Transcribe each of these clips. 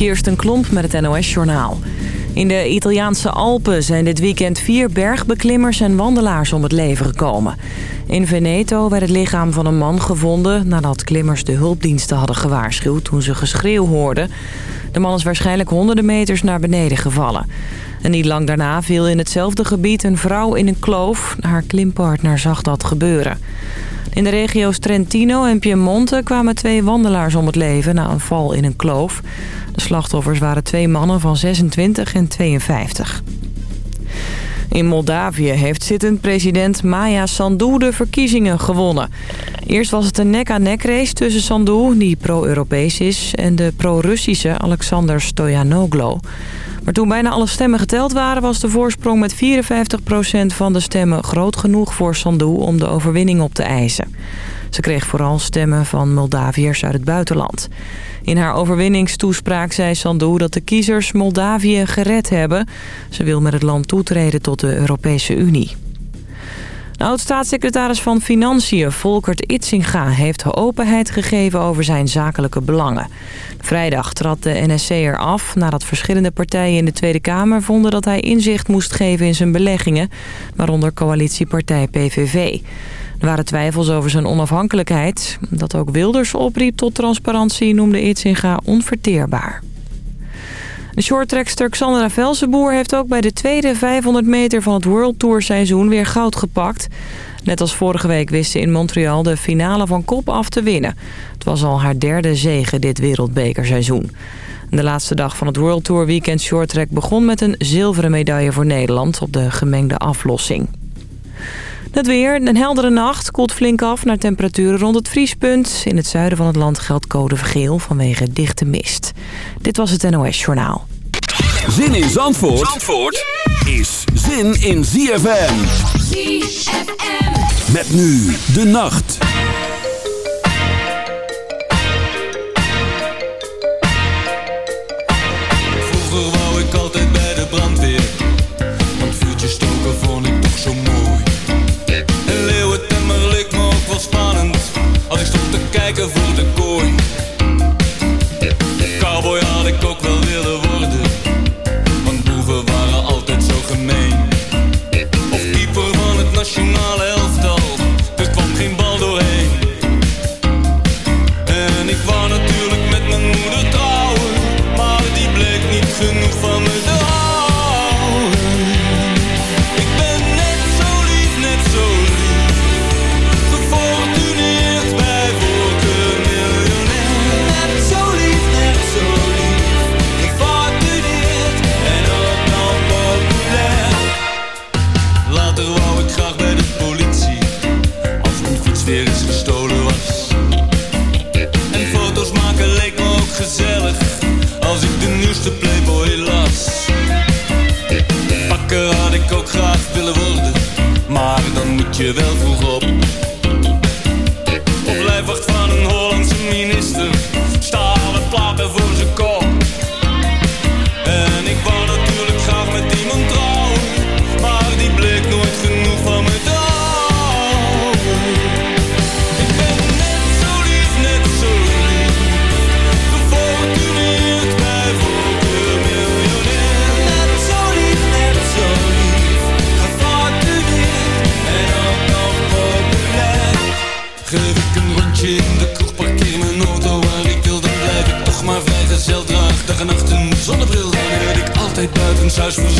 Kirsten Klomp met het NOS-journaal. In de Italiaanse Alpen zijn dit weekend vier bergbeklimmers en wandelaars om het leven gekomen. In Veneto werd het lichaam van een man gevonden nadat klimmers de hulpdiensten hadden gewaarschuwd toen ze geschreeuw hoorden. De man is waarschijnlijk honderden meters naar beneden gevallen. En niet lang daarna viel in hetzelfde gebied een vrouw in een kloof. Haar klimpartner zag dat gebeuren. In de regio's Trentino en Piemonte kwamen twee wandelaars om het leven na een val in een kloof. De slachtoffers waren twee mannen van 26 en 52. In Moldavië heeft zittend president Maya Sandu de verkiezingen gewonnen. Eerst was het een nek-aan-nek race tussen Sandu, die pro-Europees is... en de pro-Russische Alexander Stoyanoglo. Maar toen bijna alle stemmen geteld waren... was de voorsprong met 54% van de stemmen groot genoeg voor Sandu om de overwinning op te eisen. Ze kreeg vooral stemmen van Moldaviërs uit het buitenland. In haar overwinningstoespraak zei Sandu dat de kiezers Moldavië gered hebben. Ze wil met het land toetreden tot de Europese Unie. Oud-staatssecretaris van Financiën, Volkert Itzinga, heeft openheid gegeven over zijn zakelijke belangen. Vrijdag trad de NSC er af nadat verschillende partijen in de Tweede Kamer vonden dat hij inzicht moest geven in zijn beleggingen, waaronder coalitiepartij PVV. Er waren twijfels over zijn onafhankelijkheid. Dat ook Wilders opriep tot transparantie noemde Itzinga onverteerbaar. De shorttrackster Xandra Velsenboer heeft ook bij de tweede 500 meter van het World Tour seizoen weer goud gepakt. Net als vorige week wist ze in Montreal de finale van kop af te winnen. Het was al haar derde zege dit wereldbekerseizoen. De laatste dag van het World Tour weekend shorttrack begon met een zilveren medaille voor Nederland op de gemengde aflossing. Het weer, een heldere nacht, koelt flink af naar temperaturen rond het vriespunt. In het zuiden van het land geldt code geel vanwege dichte mist. Dit was het NOS Journaal. Zin in Zandvoort, Zandvoort is zin in ZFM. ZFM. Met nu de nacht. Je wel vroeg op. buitenshuis verzameld.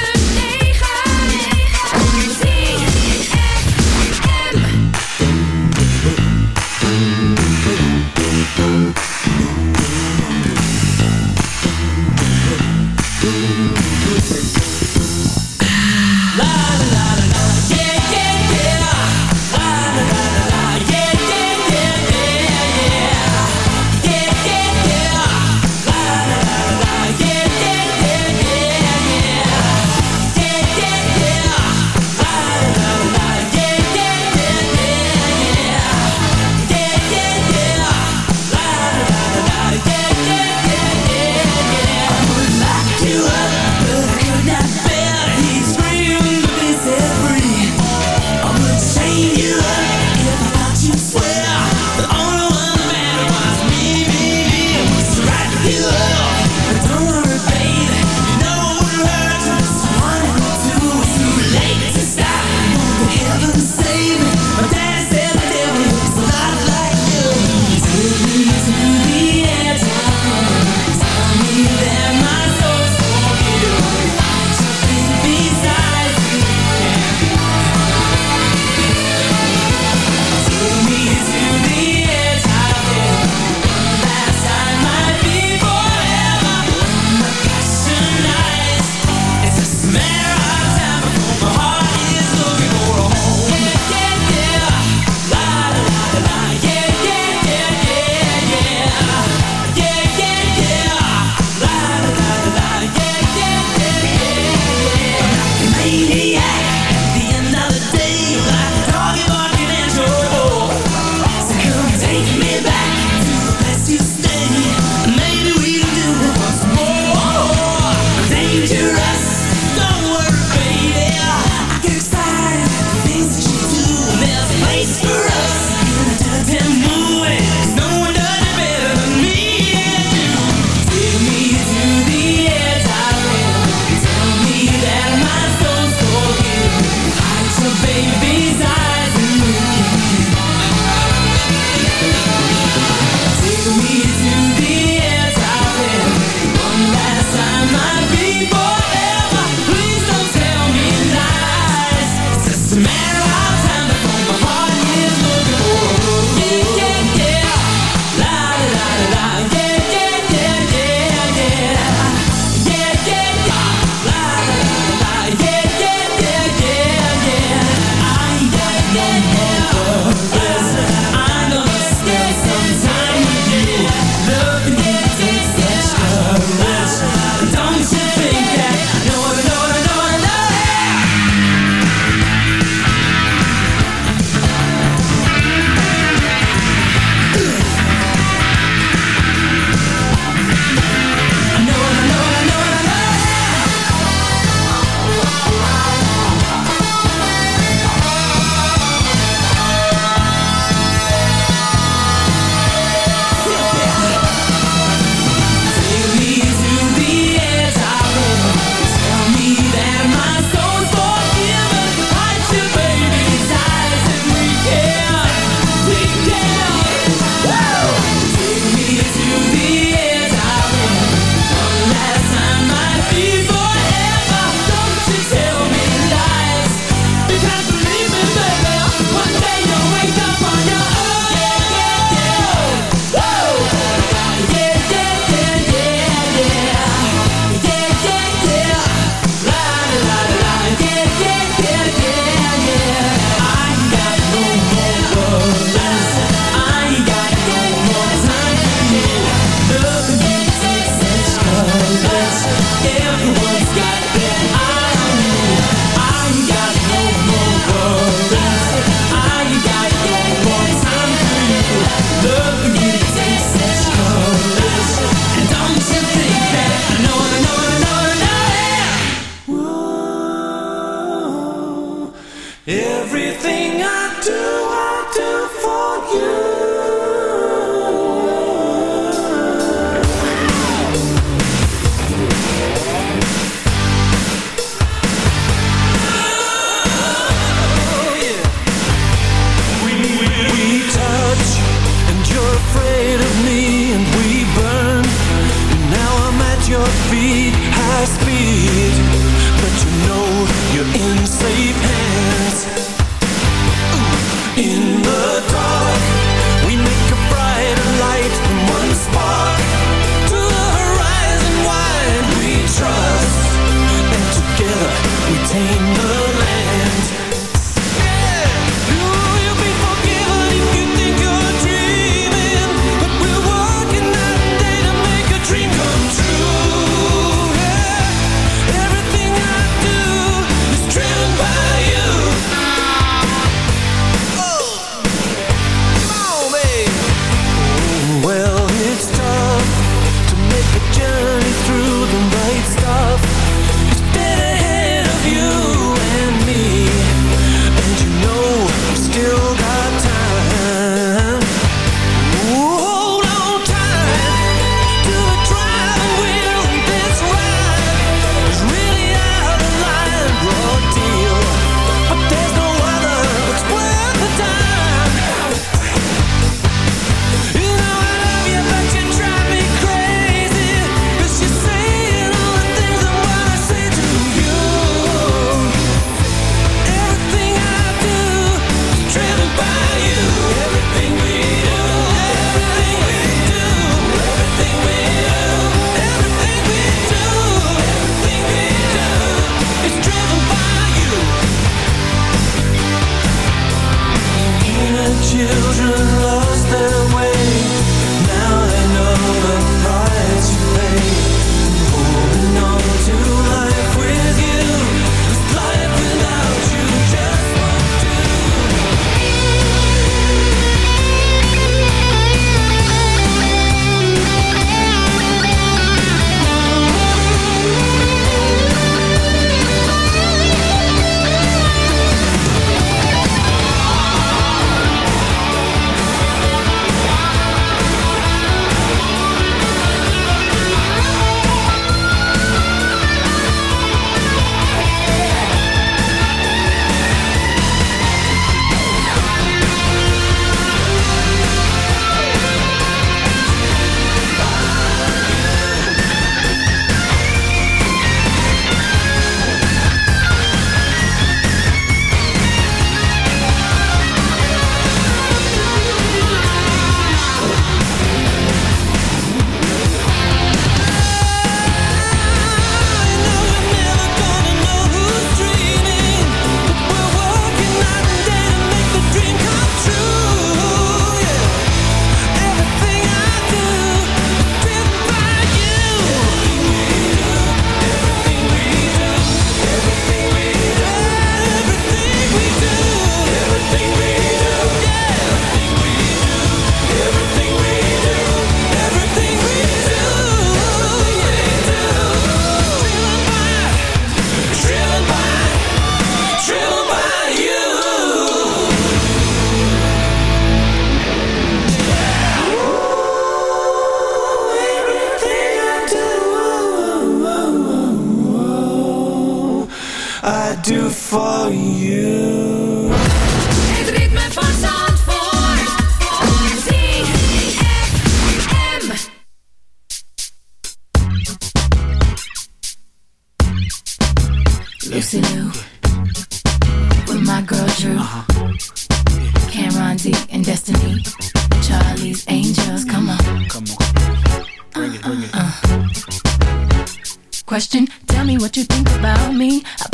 same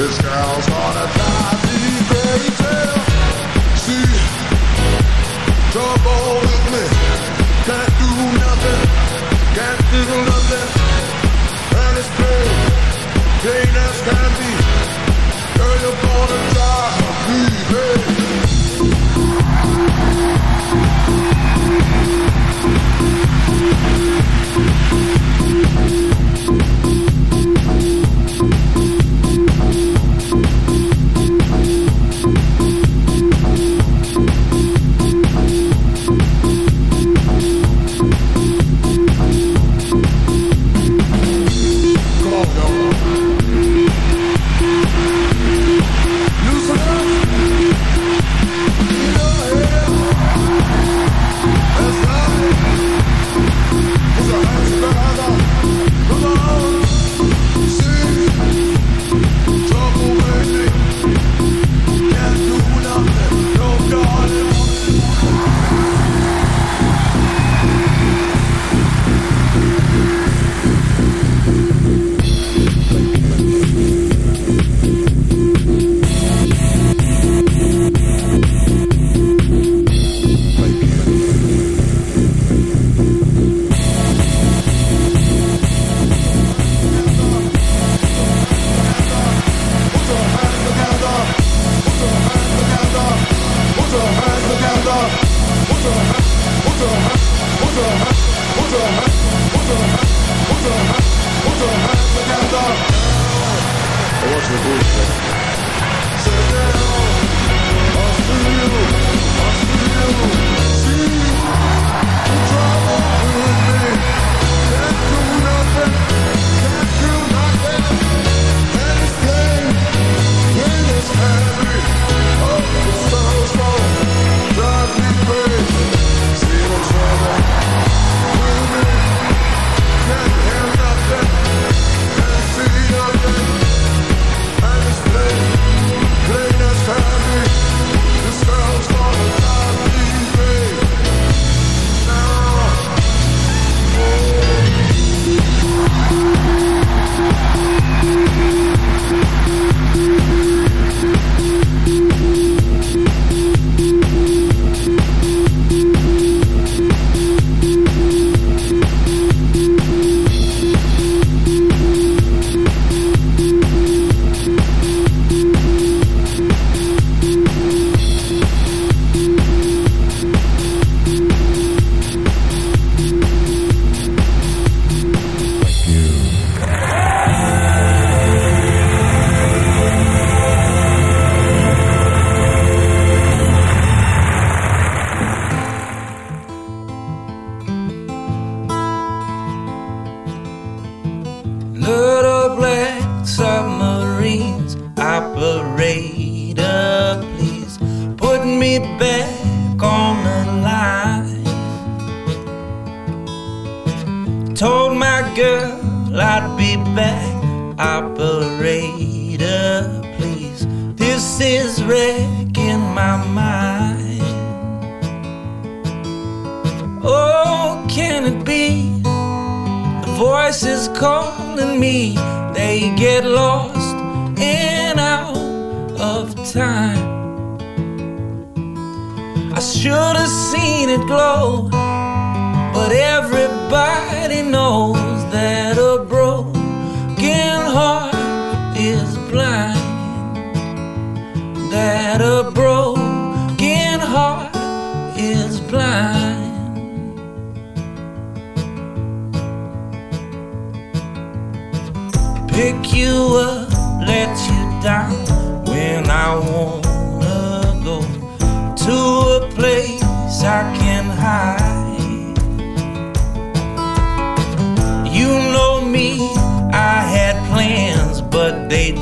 Little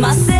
ません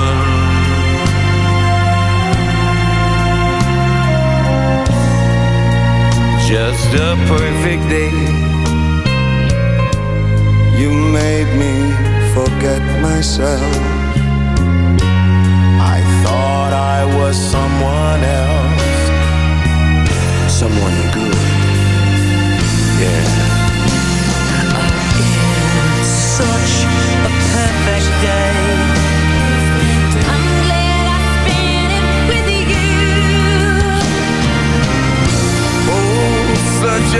Just a perfect day. You made me forget myself. I thought I was someone else. Someone good. Yeah. It's such a perfect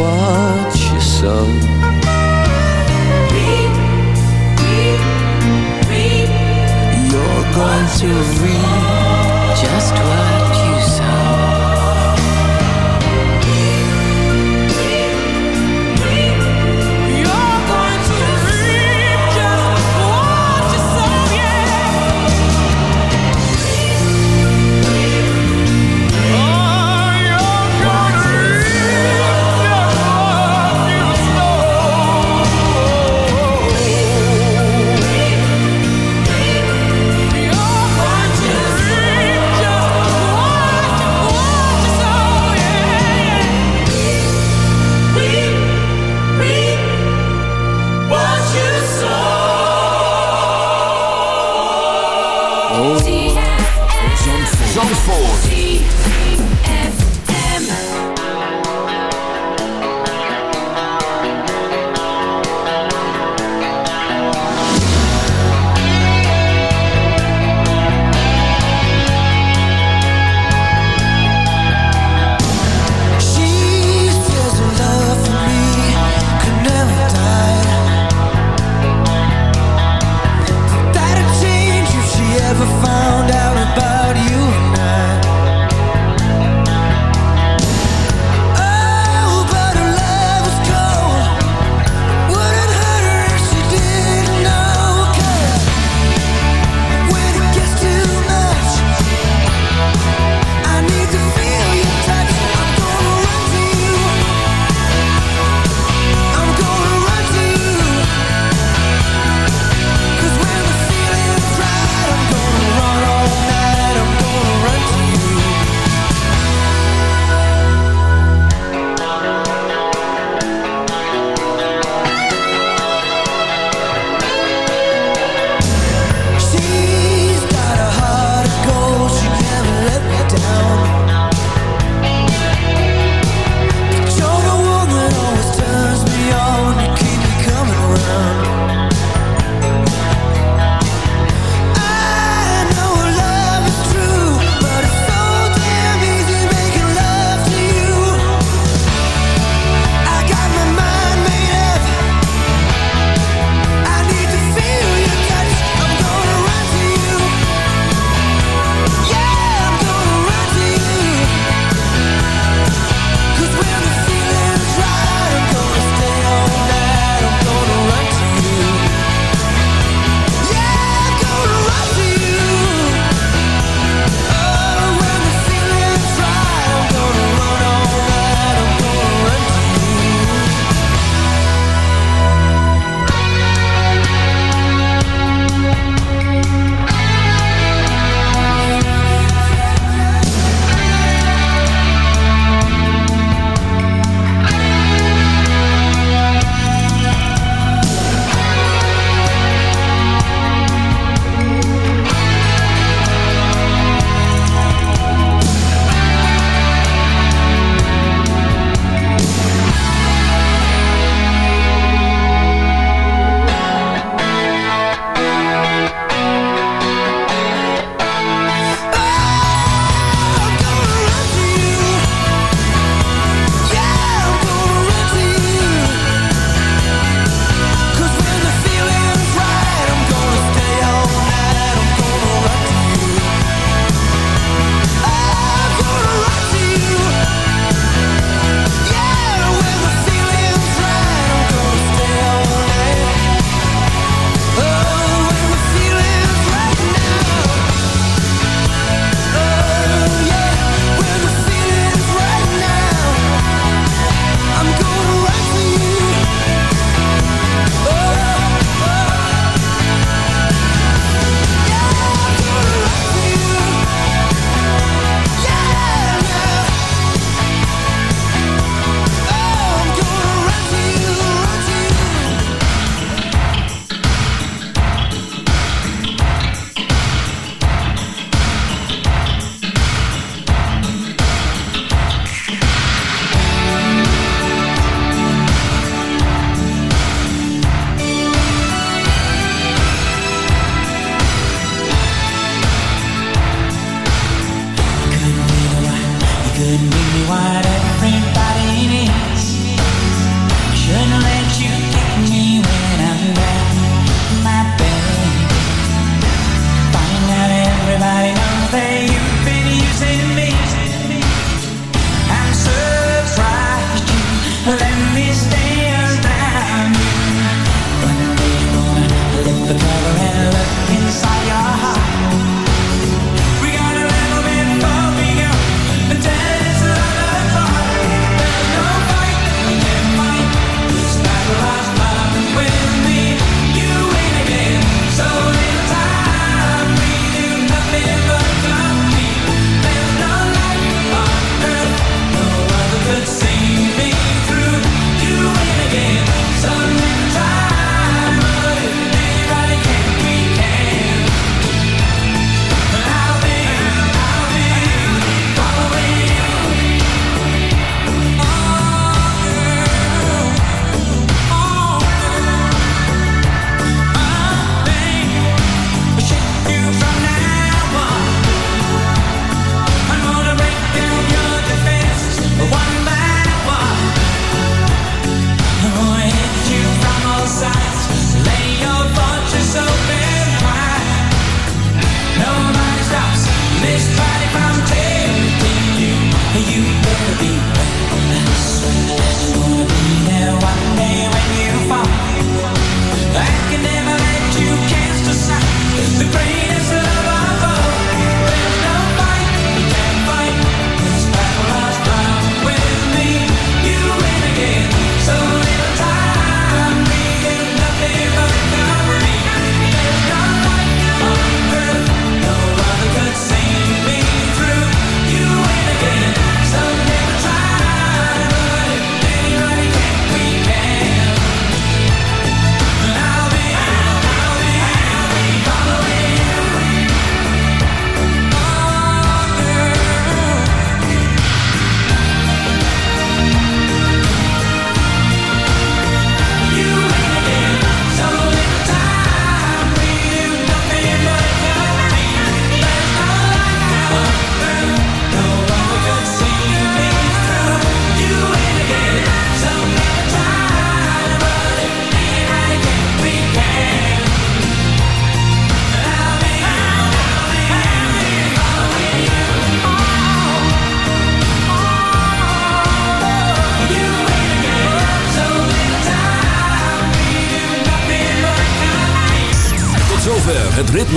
just what you sow. You're going to reap